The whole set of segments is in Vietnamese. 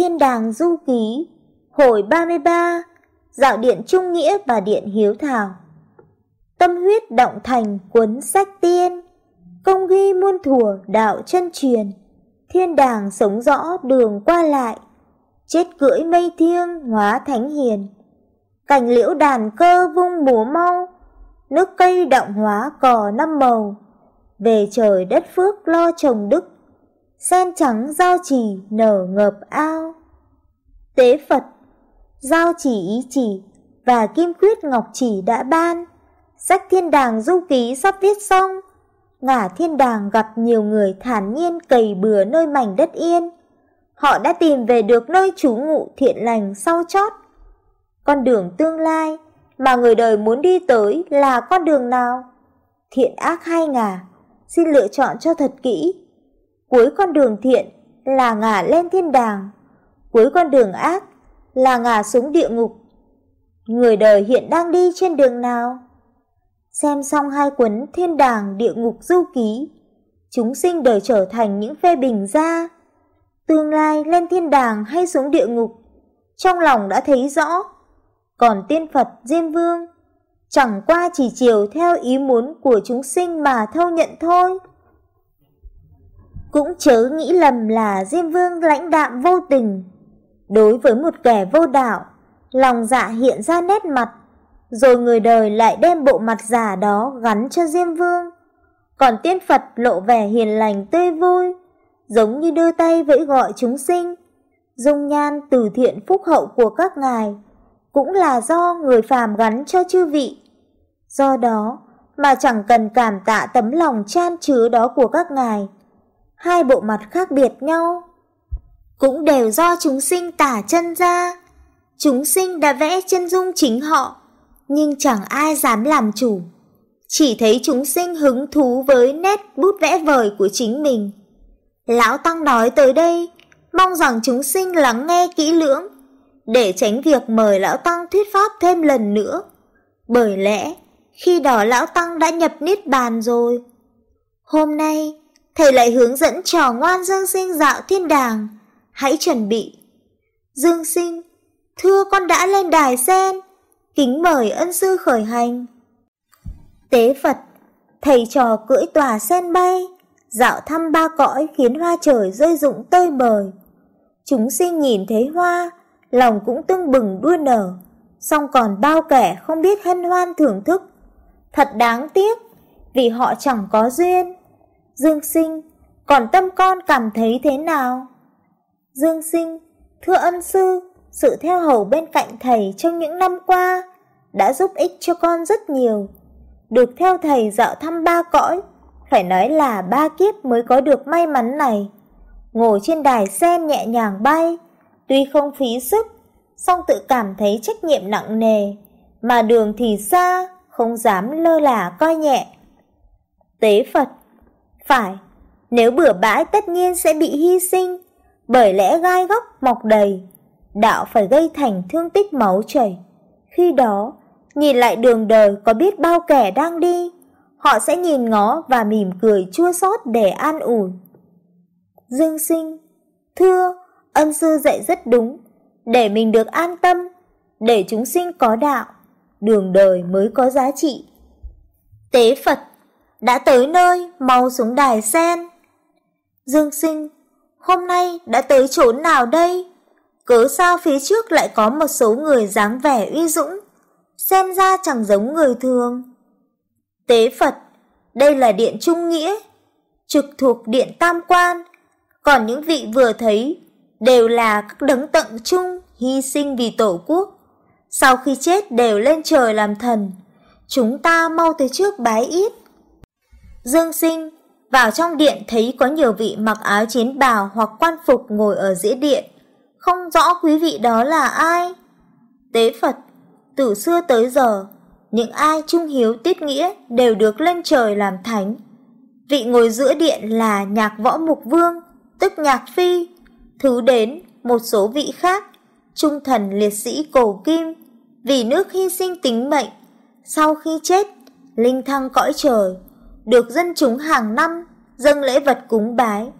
Thiên đàng du ký, Hồi 33 Dạo điện Trung Nghĩa và điện Hiếu Thảo. Tâm huyết động thành cuốn sách tiên, Công ghi muôn thùa đạo chân truyền. Thiên đàng sống rõ đường qua lại, Chết cưỡi mây thiêng hóa thánh hiền. Cảnh liễu đàn cơ vung múa mau, Nước cây động hóa cò năm màu. Về trời đất phước lo trồng đức Sen trắng giao chỉ nở ngập ao. Tế Phật Giao chỉ ý chỉ Và kim quyết ngọc chỉ đã ban. Sách thiên đàng du ký sắp viết xong. Ngả thiên đàng gặp nhiều người thản nhiên cày bừa nơi mảnh đất yên. Họ đã tìm về được nơi trú ngụ thiện lành sau chót. Con đường tương lai mà người đời muốn đi tới là con đường nào? Thiện ác hai ngả, xin lựa chọn cho thật kỹ. Cuối con đường thiện là ngả lên thiên đàng, cuối con đường ác là ngả xuống địa ngục. Người đời hiện đang đi trên đường nào? Xem xong hai cuốn thiên đàng địa ngục du ký, chúng sinh đời trở thành những phê bình gia. Tương lai lên thiên đàng hay xuống địa ngục, trong lòng đã thấy rõ còn tiên Phật Diêm Vương chẳng qua chỉ chiều theo ý muốn của chúng sinh mà thâu nhận thôi. Cũng chớ nghĩ lầm là Diêm Vương lãnh đạm vô tình. Đối với một kẻ vô đạo, lòng dạ hiện ra nét mặt, rồi người đời lại đem bộ mặt giả đó gắn cho Diêm Vương. Còn tiên Phật lộ vẻ hiền lành tươi vui, giống như đưa tay vẫy gọi chúng sinh, dung nhan từ thiện phúc hậu của các ngài cũng là do người phàm gắn cho chư vị. Do đó mà chẳng cần cảm tạ tấm lòng chan chứa đó của các ngài. Hai bộ mặt khác biệt nhau, cũng đều do chúng sinh tả chân ra. Chúng sinh đã vẽ chân dung chính họ, nhưng chẳng ai dám làm chủ. Chỉ thấy chúng sinh hứng thú với nét bút vẽ vời của chính mình. Lão Tăng nói tới đây, mong rằng chúng sinh lắng nghe kỹ lưỡng để tránh việc mời Lão Tăng thuyết pháp thêm lần nữa. Bởi lẽ, khi đó Lão Tăng đã nhập Niết Bàn rồi. Hôm nay, Thầy lại hướng dẫn trò ngoan Dương Sinh dạo thiên đàng. Hãy chuẩn bị. Dương Sinh, thưa con đã lên đài sen, kính mời ân sư khởi hành. Tế Phật, thầy trò cưỡi tòa sen bay, dạo thăm ba cõi khiến hoa trời rơi rụng tơi bời. Chúng sinh nhìn thấy hoa, lòng cũng tưng bừng đua nở, song còn bao kẻ không biết hân hoan thưởng thức. Thật đáng tiếc, vì họ chẳng có duyên. Dương sinh, còn tâm con cảm thấy thế nào? Dương sinh, thưa ân sư, sự theo hầu bên cạnh thầy trong những năm qua đã giúp ích cho con rất nhiều. Được theo thầy dạo thăm ba cõi, phải nói là ba kiếp mới có được may mắn này. Ngồi trên đài sen nhẹ nhàng bay, Tuy không phí sức, song tự cảm thấy trách nhiệm nặng nề, mà đường thì xa, không dám lơ là coi nhẹ. Tế Phật phải, nếu bừa bãi tất nhiên sẽ bị hy sinh, bởi lẽ gai góc mọc đầy, đạo phải gây thành thương tích máu chảy. Khi đó, nhìn lại đường đời có biết bao kẻ đang đi, họ sẽ nhìn ngó và mỉm cười chua xót để an ủi. Dương sinh, thưa, ân sư dạy rất đúng, để mình được an tâm, để chúng sinh có đạo, đường đời mới có giá trị. Tế Phật đã tới nơi, mau xuống đài sen. Dương sinh, hôm nay đã tới chỗ nào đây? Cớ sao phía trước lại có một số người dáng vẻ uy dũng, xem ra chẳng giống người thường. Tế Phật, đây là điện Trung Nghĩa, trực thuộc điện Tam Quan, còn những vị vừa thấy đều là các đấng tận trung hy sinh vì tổ quốc. Sau khi chết đều lên trời làm thần, chúng ta mau tới trước bái ít. Dương sinh, vào trong điện thấy có nhiều vị mặc áo chiến bào hoặc quan phục ngồi ở giữa điện, không rõ quý vị đó là ai. Tế Phật, từ xưa tới giờ, những ai trung hiếu tiết nghĩa đều được lên trời làm thánh. Vị ngồi giữa điện là nhạc võ mục vương, tức nhạc phi, Thứ đến một số vị khác, trung thần liệt sĩ cổ kim, vì nước hy sinh tính mệnh, sau khi chết, linh thăng cõi trời, được dân chúng hàng năm dâng lễ vật cúng bái,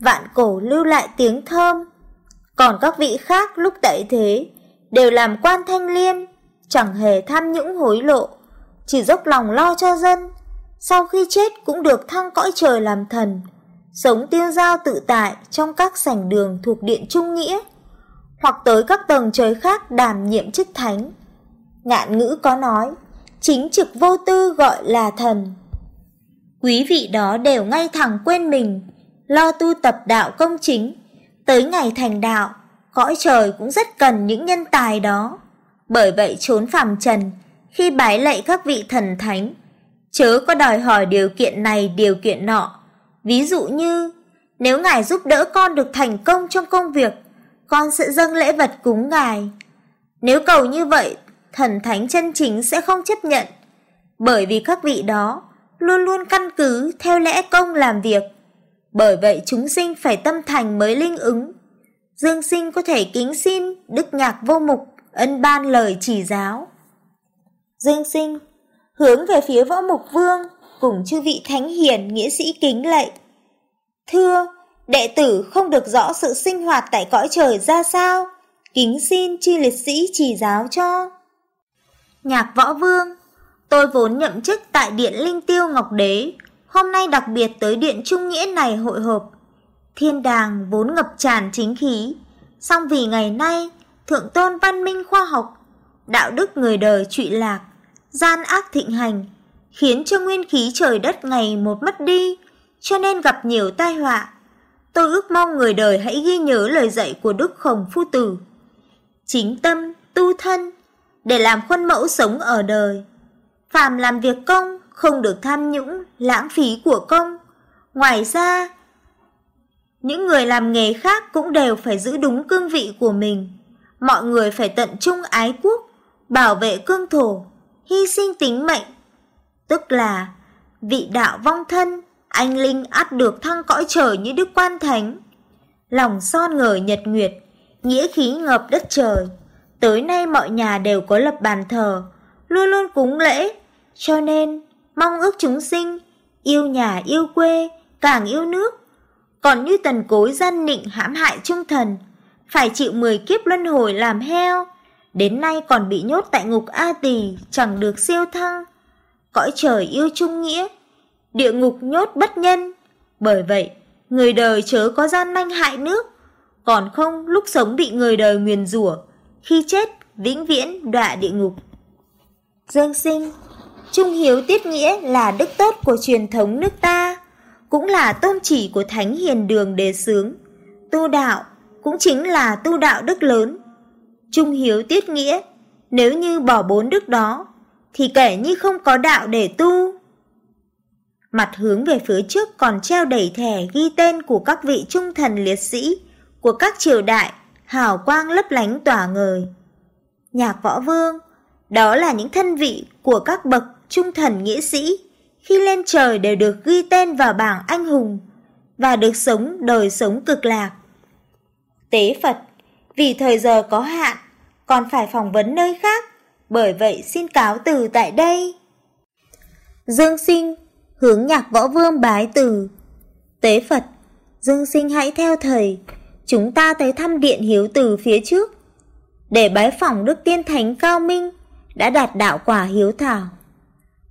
vạn cổ lưu lại tiếng thơm. Còn các vị khác lúc tại thế đều làm quan thanh liêm, chẳng hề tham nhũng hối lộ, chỉ dốc lòng lo cho dân. Sau khi chết cũng được thăng cõi trời làm thần, sống tiêu giao tự tại trong các sảnh đường thuộc điện Trung Nghĩa, hoặc tới các tầng trời khác đảm nhiệm chức thánh. Ngạn ngữ có nói, chính trực vô tư gọi là thần. Quý vị đó đều ngay thẳng quên mình, lo tu tập đạo công chính, tới ngày thành đạo, cõi trời cũng rất cần những nhân tài đó. Bởi vậy trốn phàm trần, khi bái lạy các vị thần thánh, chớ có đòi hỏi điều kiện này điều kiện nọ. Ví dụ như, nếu ngài giúp đỡ con được thành công trong công việc, con sẽ dâng lễ vật cúng ngài. Nếu cầu như vậy, thần thánh chân chính sẽ không chấp nhận, bởi vì các vị đó luôn luôn căn cứ theo lẽ công làm việc. Bởi vậy chúng sinh phải tâm thành mới linh ứng. Dương sinh có thể kính xin Đức Nhạc Vô Mục ân ban lời chỉ giáo. Dương sinh hướng về phía Võ Mục Vương cùng chư vị thánh hiền nghĩa sĩ kính lạy. Thưa, đệ tử không được rõ sự sinh hoạt tại cõi trời ra sao, kính xin chư liệt sĩ chỉ giáo cho. Nhạc Võ Vương, tôi vốn nhậm chức tại Điện Linh Tiêu Ngọc Đế, hôm nay đặc biệt tới Điện Trung Nghĩa này hội họp. Thiên đàng vốn ngập tràn chính khí, song vì ngày nay thượng tôn văn minh khoa học, đạo đức người đời trụy lạc, gian ác thịnh hành, khiến cho nguyên khí trời đất ngày một mất đi, cho nên gặp nhiều tai họa. Tôi ước mong người đời hãy ghi nhớ lời dạy của Đức Khổng Phu Tử. Chính tâm, tu thân, để làm khuôn mẫu sống ở đời. Phàm làm việc công, không được tham nhũng, lãng phí của công. Ngoài ra, những người làm nghề khác cũng đều phải giữ đúng cương vị của mình. Mọi người phải tận trung ái quốc, bảo vệ cương thổ, hy sinh tính mệnh. Tức là vị đạo vong thân, anh linh ắt được thăng cõi trời như Đức Quan Thánh. Lòng son ngời nhật nguyệt, nghĩa khí ngập đất trời. Tới nay mọi nhà đều có lập bàn thờ, luôn luôn cúng lễ, cho nên mong ước chúng sinh yêu nhà yêu quê, càng yêu nước. Còn như tần cối gian nịnh hãm hại trung thần, phải chịu 10 kiếp luân hồi làm heo, đến nay còn bị nhốt tại ngục A Tỳ, chẳng được siêu thăng. Cõi trời yêu trung nghĩa, địa ngục nhốt bất nhân. Bởi vậy, người đời chớ có gian manh hại nước, còn không lúc sống bị người đời nguyền rủa, khi chết vĩnh viễn đọa địa ngục. Dương sinh, trung hiếu tiết nghĩa là đức tốt của truyền thống nước ta, cũng là tôn chỉ của thánh hiền đường đề sướng, Tu đạo cũng chính là tu đạo đức lớn. Trung hiếu tiết nghĩa, nếu như bỏ bốn đức đó, thì kể như không có đạo để tu. Mặt hướng về phía trước còn treo đầy thẻ ghi tên của các vị trung thần liệt sĩ, của các triều đại, hào quang lấp lánh tỏa ngời. Nhạc võ vương, đó là những thân vị của các bậc trung thần nghĩa sĩ, khi lên trời đều được ghi tên vào bảng anh hùng, và được sống đời sống cực lạc. Tế Phật, vì thời giờ có hạn, còn phải phỏng vấn nơi khác, bởi vậy xin cáo từ tại đây. Dương sinh, hướng nhạc võ vương bái từ. Tế Phật, Dương sinh hãy theo thầy, chúng ta tới thăm điện hiếu từ phía trước, để bái phỏng Đức Tiên Thánh Cao Minh, đã đạt đạo quả hiếu thảo.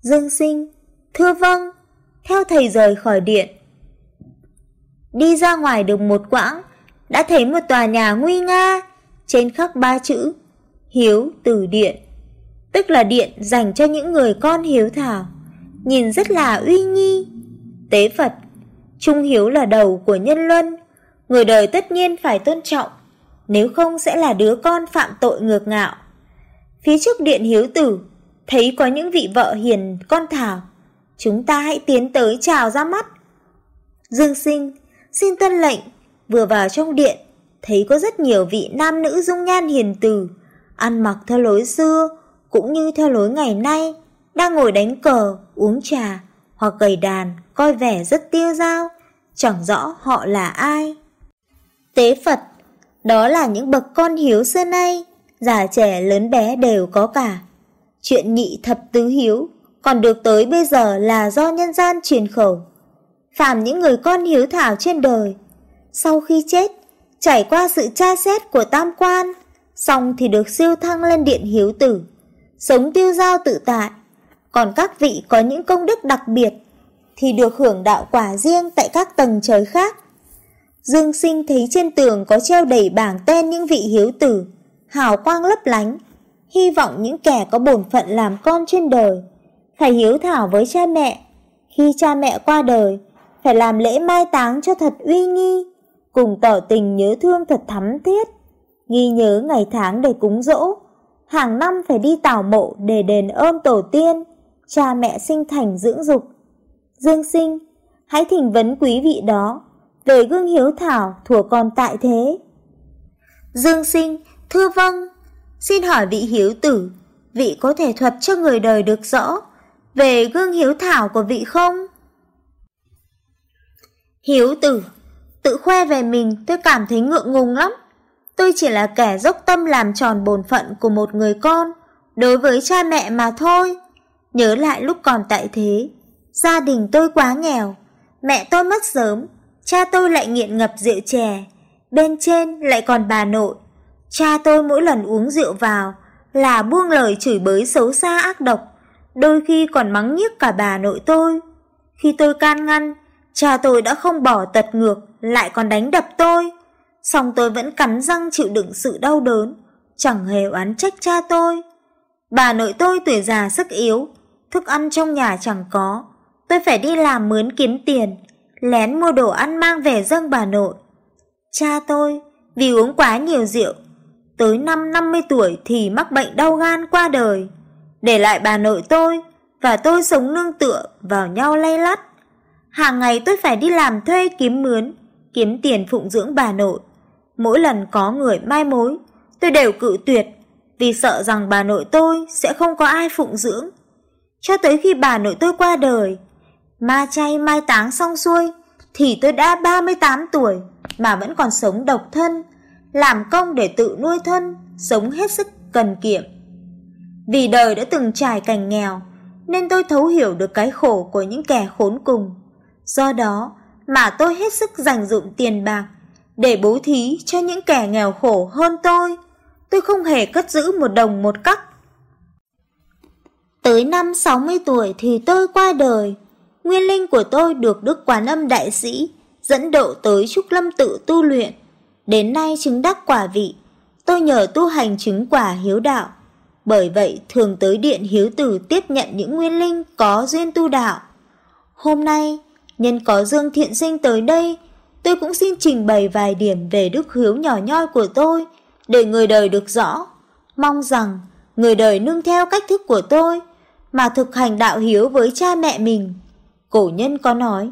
Dương sinh, thưa vâng, theo thầy rời khỏi điện. Đi ra ngoài được một quãng, đã thấy một tòa nhà nguy nga, trên khắc ba chữ Hiếu Tử Điện, tức là điện dành cho những người con hiếu thảo, nhìn rất là uy nghi. Tế Phật, Trung Hiếu là đầu của nhân luân, người đời tất nhiên phải tôn trọng, nếu không sẽ là đứa con phạm tội ngược ngạo. Phía trước điện Hiếu Tử, thấy có những vị vợ hiền con thảo, chúng ta hãy tiến tới chào ra mắt. Dương sinh, xin tuân lệnh vừa vào trong điện, thấy có rất nhiều vị nam nữ dung nhan hiền từ, ăn mặc theo lối xưa, cũng như theo lối ngày nay, đang ngồi đánh cờ, uống trà, hoặc gầy đàn, coi vẻ rất tiêu dao, chẳng rõ họ là ai. Tế Phật, đó là những bậc con hiếu xưa nay, già trẻ lớn bé đều có cả. Chuyện nhị thập tứ hiếu, còn được tới bây giờ là do nhân gian truyền khẩu. Phạm những người con hiếu thảo trên đời, sau khi chết, trải qua sự tra xét của tam quan, xong thì được siêu thăng lên điện hiếu tử, sống tiêu giao tự tại. Còn các vị có những công đức đặc biệt thì được hưởng đạo quả riêng tại các tầng trời khác. Dương sinh thấy trên tường có treo đầy bảng tên những vị hiếu tử, hào quang lấp lánh, hy vọng những kẻ có bổn phận làm con trên đời, phải hiếu thảo với cha mẹ. Khi cha mẹ qua đời, phải làm lễ mai táng cho thật uy nghi, cùng tỏ tình nhớ thương thật thắm thiết, ghi nhớ ngày tháng để cúng dỗ, hàng năm phải đi tảo mộ để đền ơn tổ tiên, cha mẹ sinh thành dưỡng dục. Dương sinh, hãy thỉnh vấn quý vị đó về gương hiếu thảo thủa còn tại thế. Dương sinh, thưa vâng, xin hỏi vị hiếu tử, vị có thể thuật cho người đời được rõ về gương hiếu thảo của vị không? Hiếu tử, tự khoe về mình tôi cảm thấy ngượng ngùng lắm. Tôi chỉ là kẻ dốc tâm làm tròn bổn phận của một người con đối với cha mẹ mà thôi. Nhớ lại lúc còn tại thế, gia đình tôi quá nghèo, mẹ tôi mất sớm, cha tôi lại nghiện ngập rượu chè, bên trên lại còn bà nội. Cha tôi mỗi lần uống rượu vào là buông lời chửi bới xấu xa ác độc, đôi khi còn mắng nhiếc cả bà nội tôi. Khi tôi can ngăn, cha tôi đã không bỏ tật ngược, lại còn đánh đập tôi. Xong tôi vẫn cắn răng chịu đựng sự đau đớn, chẳng hề oán trách cha tôi. Bà nội tôi tuổi già sức yếu, thức ăn trong nhà chẳng có. Tôi phải đi làm mướn kiếm tiền, lén mua đồ ăn mang về dâng bà nội. Cha tôi, vì uống quá nhiều rượu, tới năm 50 tuổi thì mắc bệnh đau gan qua đời, để lại bà nội tôi và tôi sống nương tựa vào nhau lay lắt. Hàng ngày tôi phải đi làm thuê kiếm mướn, kiếm tiền phụng dưỡng bà nội. Mỗi lần có người mai mối, tôi đều cự tuyệt vì sợ rằng bà nội tôi sẽ không có ai phụng dưỡng. Cho tới khi bà nội tôi qua đời, ma chay mai táng xong xuôi, thì tôi đã 38 tuổi mà vẫn còn sống độc thân, làm công để tự nuôi thân, sống hết sức cần kiệm. Vì đời đã từng trải cảnh nghèo, nên tôi thấu hiểu được cái khổ của những kẻ khốn cùng. Do đó mà tôi hết sức dành dụng tiền bạc để bố thí cho những kẻ nghèo khổ hơn tôi. Tôi không hề cất giữ một đồng một cắc. Tới năm 60 tuổi thì tôi qua đời. Nguyên linh của tôi được Đức Quán Âm Đại Sĩ dẫn độ tới Trúc Lâm tự tu luyện. Đến nay chứng đắc quả vị, tôi nhờ tu hành chứng quả hiếu đạo. Bởi vậy thường tới điện hiếu tử tiếp nhận những nguyên linh có duyên tu đạo. Hôm nay, nhân có Dương Thiện Sinh tới đây, tôi cũng xin trình bày vài điểm về đức hiếu nhỏ nhoi của tôi để người đời được rõ. Mong rằng người đời nương theo cách thức của tôi mà thực hành đạo hiếu với cha mẹ mình. Cổ nhân có nói,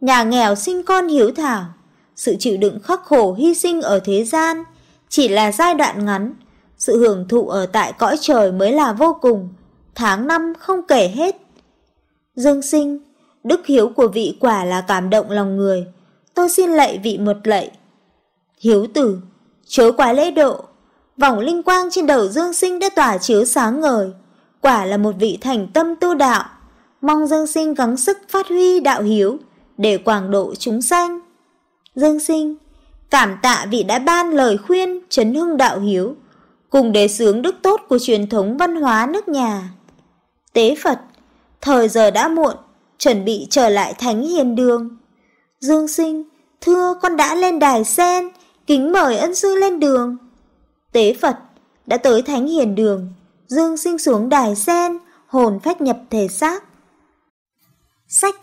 nhà nghèo sinh con hiếu thảo, sự chịu đựng khắc khổ hy sinh ở thế gian chỉ là giai đoạn ngắn, sự hưởng thụ ở tại cõi trời mới là vô cùng, tháng năm không kể hết. Dương sinh, đức hiếu của vị quả là cảm động lòng người, tôi xin lạy vị một lạy. Hiếu tử, chớ quá lễ độ, vòng linh quang trên đầu Dương sinh đã tỏa chiếu sáng ngời, quả là một vị thành tâm tu đạo, mong Dương sinh gắng sức phát huy đạo hiếu để quảng độ chúng sanh. Dương sinh, cảm tạ vị đã ban lời khuyên chấn hưng đạo hiếu, cùng đề xướng đức tốt của truyền thống văn hóa nước nhà. Tế Phật, thời giờ đã muộn, chuẩn bị trở lại thánh hiền đường. Dương sinh, thưa con đã lên đài sen, kính mời ân sư lên đường. Tế Phật, đã tới thánh hiền đường, Dương sinh xuống đài sen, hồn phách nhập thể xác. Sách thiên